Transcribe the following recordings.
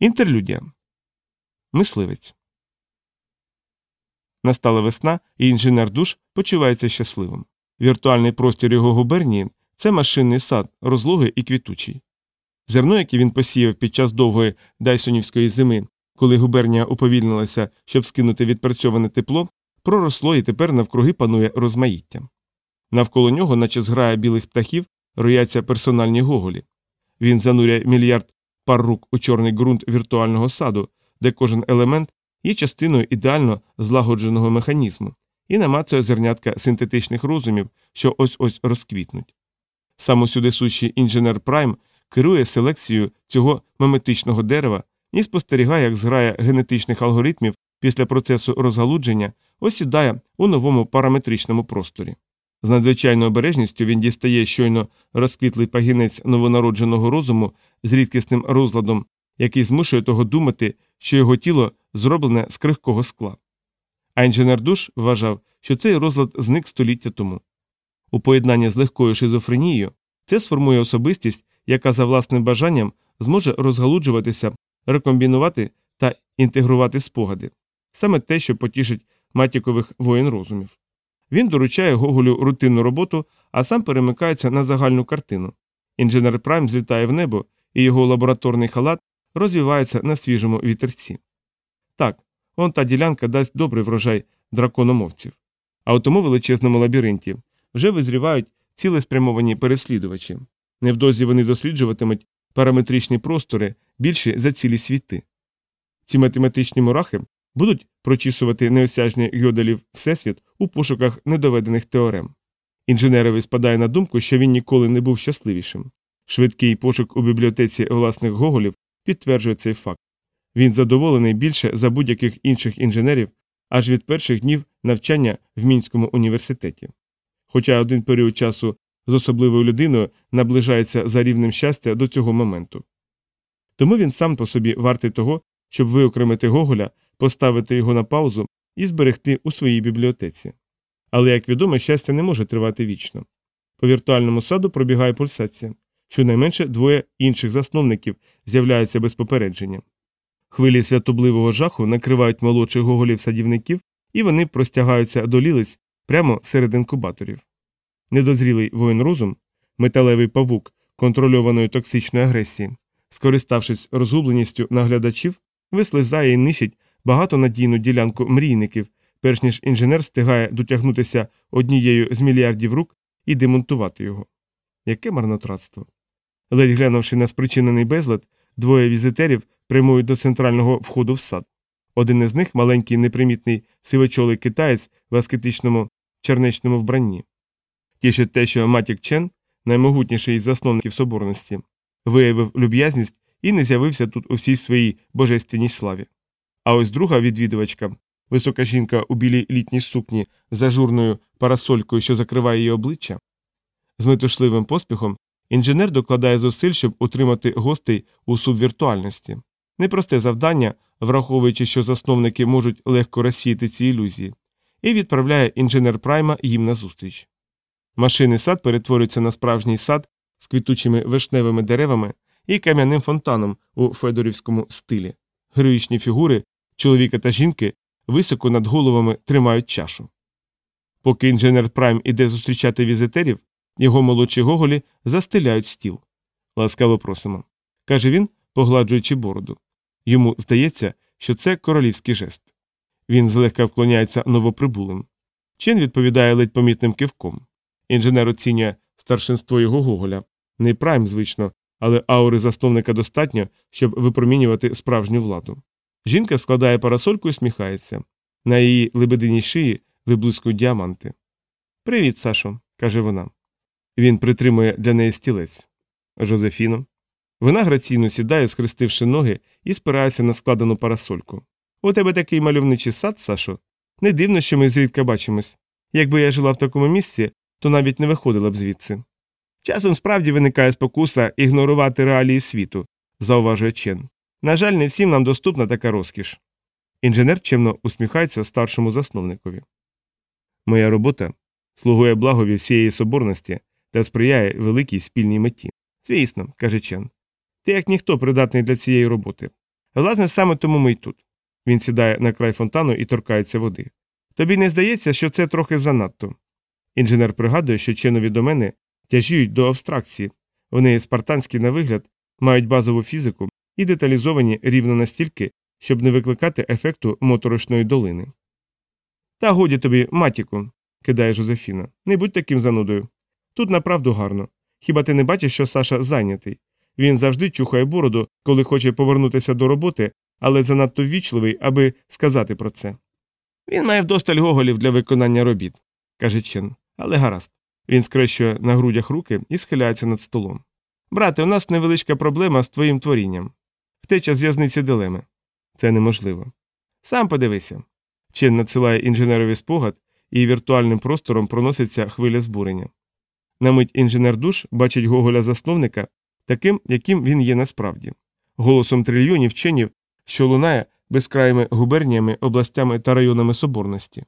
Інтерлюдія. Мисливець. Настала весна, і інженер душ почувається щасливим. Віртуальний простір його губернії це машинний сад, розлогий і квітучий. Зерно, яке він посіяв під час довгої дайсонівської зими, коли губернія уповільнилася, щоб скинути відпрацьоване тепло, проросло і тепер навкруги панує розмаїття. Навколо нього, наче зграя білих птахів, рояться персональні гоголі. Він зануряє мільярд пар рук у чорний ґрунт віртуального саду, де кожен елемент є частиною ідеально злагодженого механізму, і намацує зернятка синтетичних розумів, що ось ось розквітнуть. Самосюдисущий інженер Прайм керує селекцією цього меметичного дерева і спостерігає, як зграя генетичних алгоритмів після процесу розгалудження осідає у новому параметричному просторі. З надзвичайною обережністю він дістає щойно розквітлий пагінець новонародженого розуму з рідкісним розладом, який змушує того думати, що його тіло зроблене з крихкого скла. А інженер душ вважав, що цей розлад зник століття тому. У поєднанні з легкою шизофренією це сформує особистість, яка за власним бажанням зможе розгалуджуватися, рекомбінувати та інтегрувати спогади саме те, що потішить матікових воїн розумів. Він доручає Гоголю рутинну роботу, а сам перемикається на загальну картину. Інженер Прайм злітає в небо, і його лабораторний халат розвивається на свіжому вітерці. Так, он та ділянка дасть добрий врожай дракономовців. А у тому величезному лабіринті вже визрівають цілеспрямовані переслідувачі. Невдовзі вони досліджуватимуть параметричні простори більші за цілі світи. Ці математичні мурахи будуть прочісувати неосяжні гьоделів Всесвіт у пошуках недоведених теорем. Інженерові спадає на думку, що він ніколи не був щасливішим. Швидкий пошук у бібліотеці власних гоголів підтверджує цей факт. Він задоволений більше за будь-яких інших інженерів аж від перших днів навчання в мінському університеті. Хоча один період часу з особливою людиною наближається за рівнем щастя до цього моменту. Тому він сам по собі вартий того, щоб виокремити Гоголя, поставити його на паузу і зберегти у своїй бібліотеці. Але, як відомо, щастя не може тривати вічно. По віртуальному саду пробігає пульсація. Щонайменше двоє інших засновників з'являються без попередження. Хвилі святобливого жаху накривають молодших гоголів садівників, і вони простягаються до лілиць прямо серед інкубаторів. Недозрілий воїн розум, металевий павук контрольованої токсичної агресії, скориставшись розгубленістю наглядачів, вислизає і нищить багатонадійну ділянку мрійників, перш ніж інженер стигає дотягнутися однією з мільярдів рук і демонтувати його. Яке марнотратство. Ледь глянувши на спричинений безлад, двоє візитерів прямують до центрального входу в сад. Один із них маленький непримітний сивочолий китаєць в аскетичному чернечному вбранні. Тішить те, що Матік Чен, наймогутніший із засновників соборності, виявив люб'язність і не з'явився тут у всій своїй божественній славі. А ось друга відвідувачка, висока жінка у білій літній сукні з ажурною парасолькою, що закриває її обличчя. З метушливим поспіхом інженер докладає зусиль, щоб утримати гостей у субвіртуальності. Непросте завдання, враховуючи, що засновники можуть легко розсіяти ці ілюзії, і відправляє інженер Прайма їм назустріч. Машинний сад перетворюється на справжній сад з квітучими вишневими деревами і кам'яним фонтаном у федорівському стилі. Героїчні фігури чоловіка та жінки високо над головами тримають чашу. Поки інженер Прайм іде зустрічати візитерів, його молодші гоголі застеляють стіл. Ласкаво просимо, каже він, погладжуючи бороду. Йому здається, що це королівський жест. Він злегка вклоняється новоприбулим. Чен відповідає ледь помітним кивком. Інженер оцінює старшинство його Гоголя. Не прайм, звично, але аури засновника достатньо, щоб випромінювати справжню владу. Жінка складає парасольку і сміхається. На її лебединій шиї виблискують діаманти. Привіт, Сашо, каже вона. Він притримує для неї стілець. Жозефіно. Вона граційно сідає, схрестивши ноги, і спирається на складену парасольку. У тебе такий мальовничий сад, Сашо. Не дивно, що ми зрідка бачимось. Якби я жила в такому місці, то навіть не виходила б звідси. Часом справді виникає спокуса ігнорувати реалії світу, зауважує Чен. На жаль, не всім нам доступна така розкіш. Інженер чемно усміхається старшому засновникові. Моя робота слугує благові всієї соборності та сприяє великій спільній меті. Звісно, каже Чен. Ти як ніхто придатний для цієї роботи. Власне, саме тому ми й тут. Він сідає на край фонтану і торкається води. Тобі не здається, що це трохи занадто. Інженер пригадує, що чинові домени тяжіють до абстракції, вони спартанські на вигляд, мають базову фізику і деталізовані рівно настільки, щоб не викликати ефекту моторошної долини. Та годі тобі, матіку, кидає Жозефіна, не будь таким занудою. Тут направду гарно. Хіба ти не бачиш, що Саша зайнятий? Він завжди чухає бороду, коли хоче повернутися до роботи, але занадто ввічливий, аби сказати про це. Він має вдосталь гоголів для виконання робіт, каже Чен, але гаразд. Він скрещує на грудях руки і схиляється над столом. Брате, у нас невеличка проблема з твоїм творінням. Втеча з в'язниці дилеми. Це неможливо. Сам подивися. Чен надсилає інженерові спогад, і віртуальним простором проноситься хвиля збурення. На мить інженер душ бачить Гоголя засновника таким, яким він є насправді, голосом трильйонів вченів, що лунає безкраїми губерніями, областями та районами соборності.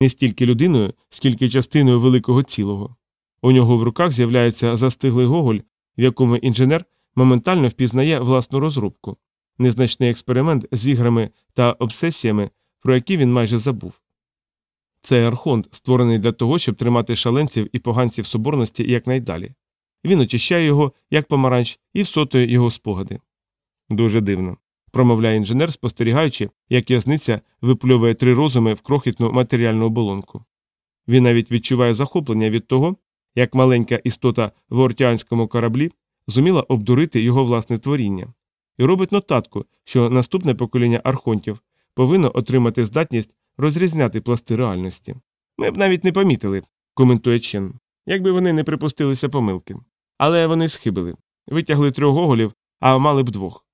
Не стільки людиною, скільки частиною великого цілого. У нього в руках з'являється застиглий Гоголь, в якому інженер моментально впізнає власну розробку, незначний експеримент з іграми та обсесіями, про які він майже забув. Це архонт, створений для того, щоб тримати шаленців і поганців соборності якнайдалі. Він очищає його, як помаранч, і всотує його спогади. Дуже дивно, промовляє інженер, спостерігаючи, як в'язниця випльовує три розуми в крохітну матеріальну оболонку. Він навіть відчуває захоплення від того, як маленька істота в ортіанському кораблі зуміла обдурити його власне творіння, і робить нотатку, що наступне покоління архонтів повинно отримати здатність розрізняти пласти реальності. Ми б навіть не помітили, коментує Чен, якби вони не припустилися помилки. Але вони схибили витягли трьох гоголів, а мали б двох.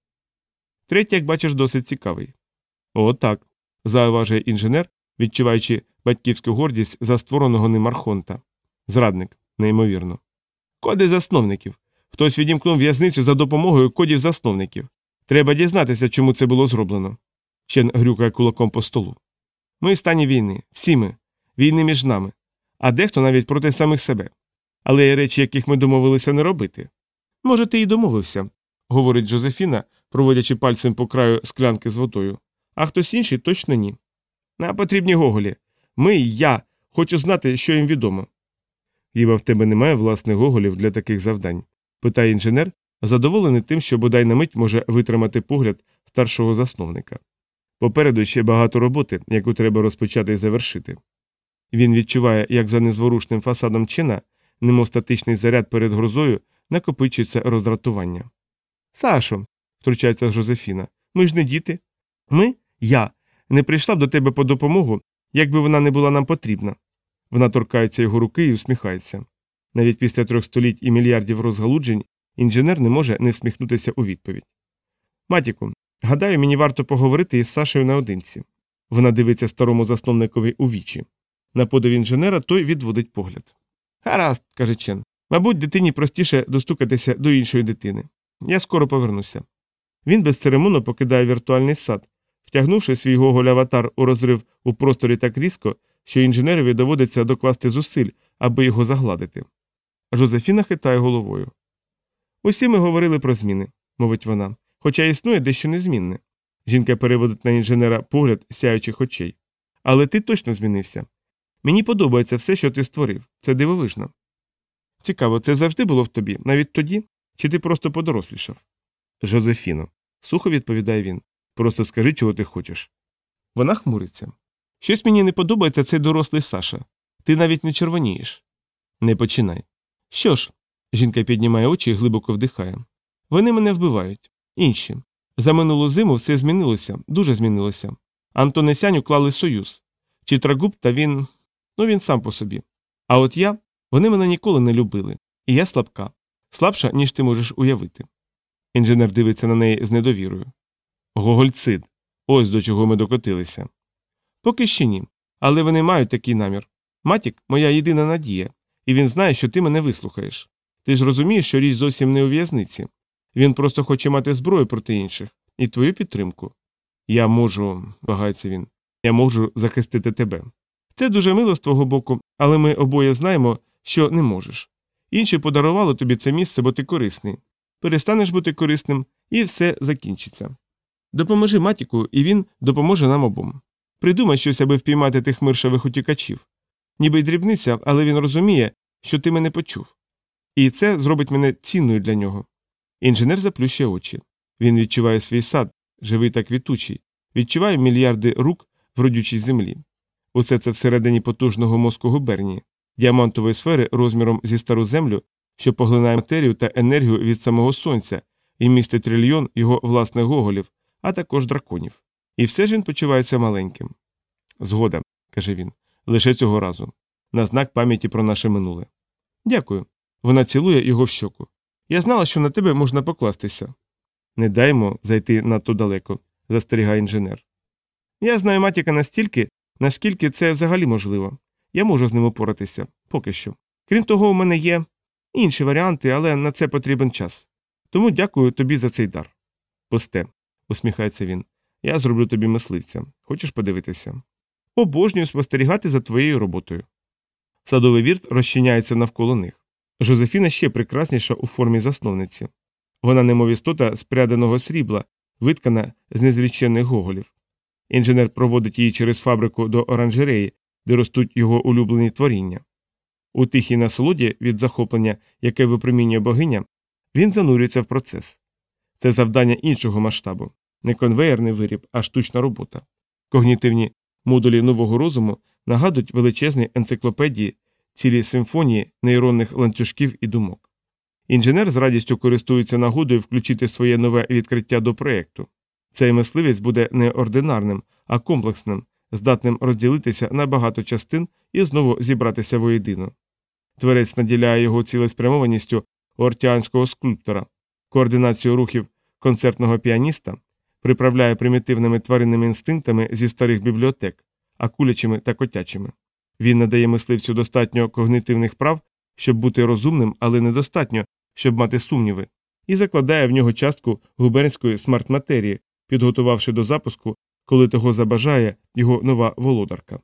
Третій, як бачиш, досить цікавий. О, так, зауважує інженер, відчуваючи батьківську гордість за створеного ним архонта. Зрадник, неймовірно. Коди засновників. Хтось відімкнув в'язницю за допомогою кодів засновників. Треба дізнатися, чому це було зроблено. Чен грюкає кулаком по столу. Ми в стані війни, всі ми, війни між нами, а дехто навіть проти самих себе. Але є речі, яких ми домовилися не робити. Може, ти і домовився, говорить Джозефіна, проводячи пальцем по краю склянки з водою, а хтось інший точно ні. Нам потрібні гоголі. Ми я хочу знати, що їм відомо. Хіба в тебе немає власних гоголів для таких завдань? питає інженер, задоволений тим, що бодай на мить може витримати погляд старшого засновника. Попереду ще багато роботи, яку треба розпочати і завершити. Він відчуває, як за незворушним фасадом чина, немов статичний заряд перед грозою, накопичується роздратування. Сашо, втручається Жозефіна, ми ж не діти. Ми, я, не прийшла б до тебе по допомогу, якби вона не була нам потрібна. Вона торкається його руки і усміхається. Навіть після трьох століть і мільярдів розгалуджень інженер не може не всміхнутися у відповідь. Матіку, гадаю, мені варто поговорити із Сашею наодинці. Вона дивиться старому засновникові у вічі. На подив інженера той відводить погляд. Гаразд, каже Чен. Мабуть, дитині простіше достукатися до іншої дитини. Я скоро повернуся. Він безцеремонно покидає віртуальний сад, втягнувши свій гоголь аватар у розрив у просторі так різко, що інженерові доводиться докласти зусиль, аби його загладити. Жозефіна хитає головою. Усі ми говорили про зміни, мовить вона, хоча існує дещо незмінне. Жінка переводить на інженера погляд сяючих очей. Але ти точно змінився. Мені подобається все, що ти створив. Це дивовижно. Цікаво, це завжди було в тобі, навіть тоді, чи ти просто подорослішав? Жозефіно, сухо відповідає він. Просто скажи, чого ти хочеш. Вона хмуриться. Щось мені не подобається цей дорослий Саша. Ти навіть не червонієш. Не починай. Що ж, жінка піднімає очі і глибоко вдихає. Вони мене вбивають. Інші. За минулу зиму все змінилося, дуже змінилося. Антонесянь уклали союз. Чітрагуб та він. ну він сам по собі. А от я, вони мене ніколи не любили, і я слабка, слабша, ніж ти можеш уявити. Інженер дивиться на неї з недовірою. Гогольцид. Ось до чого ми докотилися. Поки ще ні. Але вони мають такий намір. Матік моя єдина надія, і він знає, що ти мене вислухаєш. Ти ж розумієш, що річ зовсім не у в'язниці. Він просто хоче мати зброю проти інших і твою підтримку. Я можу, вагається він, я можу захистити тебе. Це дуже мило з твого боку, але ми обоє знаємо, що не можеш. Інші подарували тобі це місце, бо ти корисний. Перестанеш бути корисним, і все закінчиться. Допоможи матіку, і він допоможе нам обом. Придумай щось, аби впіймати тих миршавих утікачів. Ніби й дрібниця, але він розуміє, що ти мене почув. І це зробить мене цінною для нього. Інженер заплющує очі. Він відчуває свій сад, живий та квітучий, відчуває мільярди рук в родючій землі. Усе це всередині потужного мозку губернії, діамантової сфери розміром зі стару землю, що поглинає матерію та енергію від самого сонця і містить трильйон його власних гоголів, а також драконів. І все ж він почувається маленьким. Згода, каже він, лише цього разу, на знак пам'яті про наше минуле. Дякую. Вона цілує його в щоку. Я знала, що на тебе можна покластися. Не даймо зайти надто далеко, застерігає інженер. Я знаю матіка настільки, наскільки це взагалі можливо. Я можу з ним упоратися, поки що. Крім того, у мене є інші варіанти, але на це потрібен час. Тому дякую тобі за цей дар. Пусте, усміхається він. Я зроблю тобі мисливця. Хочеш подивитися? Обожнюю спостерігати за твоєю роботою. Садовий вірт розчиняється навколо них. Жозефіна ще прекрасніша у формі засновниці. Вона немов істота з пряденого срібла, виткана з незрічених гоголів. Інженер проводить її через фабрику до оранжереї, де ростуть його улюблені творіння. У тихій насолоді від захоплення, яке випромінює богиня, він занурюється в процес. Це завдання іншого масштабу, не конвеєрний виріб, а штучна робота. Когнітивні модулі нового розуму нагадують величезні енциклопедії, цілі симфонії нейронних ланцюжків і думок. Інженер з радістю користується нагодою включити своє нове відкриття до проєкту. Цей мисливець буде не ординарним, а комплексним, здатним розділитися на багато частин і знову зібратися воєдино. Творець наділяє його цілеспрямованістю ортіанського скульптора, координацію рухів концертного піаніста, приправляє примітивними тваринними інстинктами зі старих бібліотек, акулячими та котячими. Він надає мисливцю достатньо когнитивних прав, щоб бути розумним, але недостатньо, щоб мати сумніви, і закладає в нього частку губернської смарт-матерії, підготувавши до запуску, коли того забажає його нова володарка.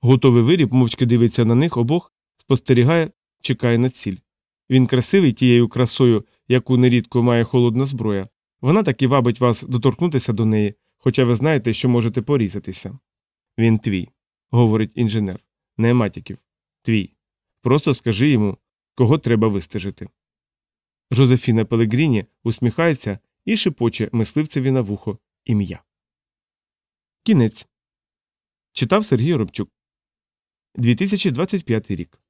Готовий виріб мовчки дивиться на них обох, спостерігає, чекає на ціль. Він красивий тією красою, яку нерідко має холодна зброя. Вона таки вабить вас доторкнутися до неї, хоча ви знаєте, що можете порізатися. Він твій, говорить інженер, не матіків. Твій. Просто скажи йому, кого треба вистежити. Жозефіна Пелегріні усміхається і шепоче мисливцеві на вухо ім'я. Кінець читав Сергій Робчук 2025 рік.